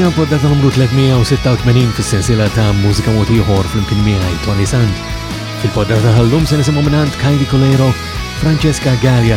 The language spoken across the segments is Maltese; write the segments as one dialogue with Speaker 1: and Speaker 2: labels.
Speaker 1: Dinja poddata numru 386 fis-sensiela ta' mużika mod ieħor flimkien miegħi Tony Sant. Fil-poddata ħallum se nisimgħu mingħand Kylie Colero, Francesca Gallia,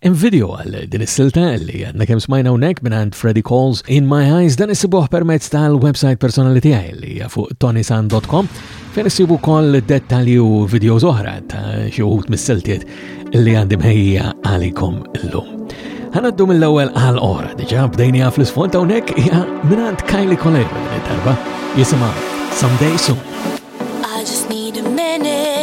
Speaker 1: Hemm video għal din is-silta li għadna kemm smajna hawnhekk mingħand Freddy Calls in My Eyes dan isibuh permezz tal-website personali tiegħi li hija fuq tonisan.com fejn issibu wkoll dettalji u videos oħra ta' xi wħud mis-siltiet li għandi mħejja għalikom llum. Ħanaddu mill-ewwel għal ora diġà bdejni għaf l-isfond hawnhekk hija mingħand Kylie Colero li darba jisimha Someday Soon.
Speaker 2: I just need a minute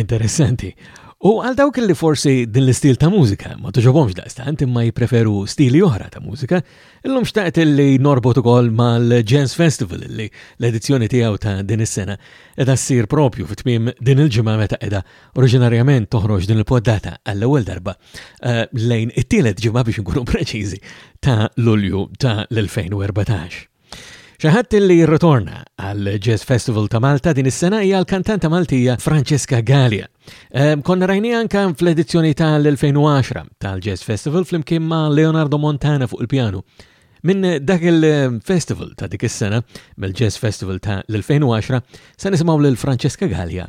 Speaker 3: Interessanti. U għal dawk li forsi din l-istil ta' mużika ma tuġobhomx daqstant imma jippreferu stili oħra ta' mużika, illum xtaqt li norbot ukoll mal-Jazz Festival li l-edizzjoni tiegħu ta' din is-sena qiegħda ssir propju fi tmiem din il-ġimgħa meta qiegħda oriġinarjament toħroġ din il-poddata għall-ewwel darba eh, lejn it-tielet ġimgħa biex inkunu preċiżi ta' Lulju ta' l-2014. Xi ħadd li jirritorna għal Jazz Festival ta' Malta din is-sena hija l-kantanta Maltija Francesca Gallia. Ehm, konna rajni anka fl-edizzjoni tal-2010 tal-Jazz Festival flimkien ma' Leonardo Montana fuq il-pjanu. Minn dak il-festival ta' dik is-sena, mill-Jazz Festival ta' l-2010, se nisimgħu lil Francesca Gallia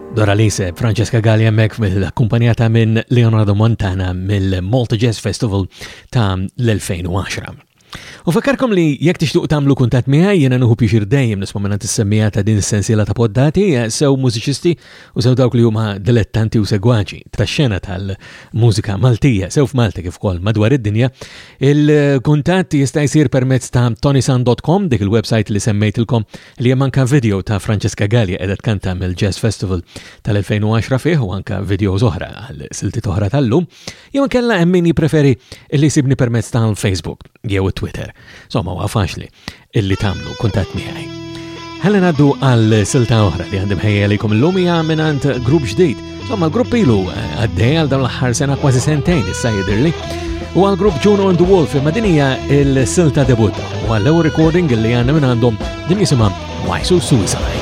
Speaker 4: Doralise, Francesca Galli hemmhekk mill-kumpanjata minn Leonardo Montana mill-Malta Jazz Festival ta' l-2010. U fakkarkom li jekk tixtuq tagħmlu kuntatt miegħi jiena nuhu pixir dejjem nisma' minn is-semmija ta' din sensiela ta' poddati eh, sew mużiċisti u sew dawk li huma dilettanti u segwaċi tax-xena tal-mużika Maltija sew f'Malta kif ukoll madwar id-dinja. Il-kuntatt jista' jsir permezz ta' tonisan.com dik il-website li semmejtilkom li hemm anka video ta' Francesca Galli qiegħda tkanta mill-Jazz Festival tal-2010 fih u anka videos oħra għal silti oħra tal-lum, jew kella hemm min jippreferi li jsibni permezz tal-Facebook jew Twitter. Somma huwa faċli illi tagħmlu kuntatt miegħi. Ħalli ngħaddu għal silta oħra li għandim ħejja likom illum hija mingħand grupp ġdid Insomma, l-grupp ilu eh, għaddej għal dawn l-aħħar sena kważi sentejn issa jidhirli. U għal grupp June on the Wolf imma din hija l-silta debut u għal ewwel recording li għandna minn għandhom din jisimha Why So Suicide.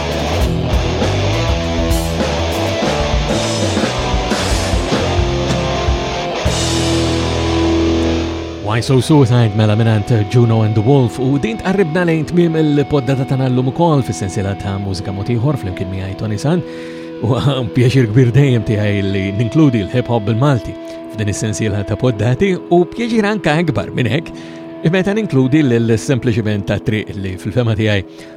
Speaker 5: Why So Suicide
Speaker 4: mela minant Juno and the Wolf u din tqarribna lejn tmiem il-poddata tagħna llum ukoll fis-sensiela ta' mużika motiħor flimkien miegħi Tony San u pjaċir kbir dejjem tiegħi li ninkludi l-hip hop bil-Malti f'din is-sensiela ta' poddati u pjaċir anka akbar minn hekk meta ninkludi l-sempliċiment ta' triq li fil-fema tiegħi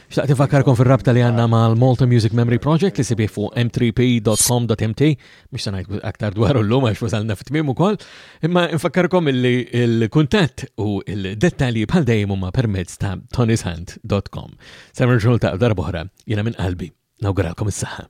Speaker 4: Xtaqt ifakkarkom fil-rabta li għanna ma' l-Malta Music Memory Project li sibi fuq m3p.com.mt biex sanajt aktar dwar u l-lum għax wasalna fit-tmim u koll, imma infakkarkom illi il-kuntat u il-dettalji bħal dejjem huma permezz ta' tonishand.com. Samir ġol ta' darbohra, jena minn qalbi, nawguralkom is-saħħa.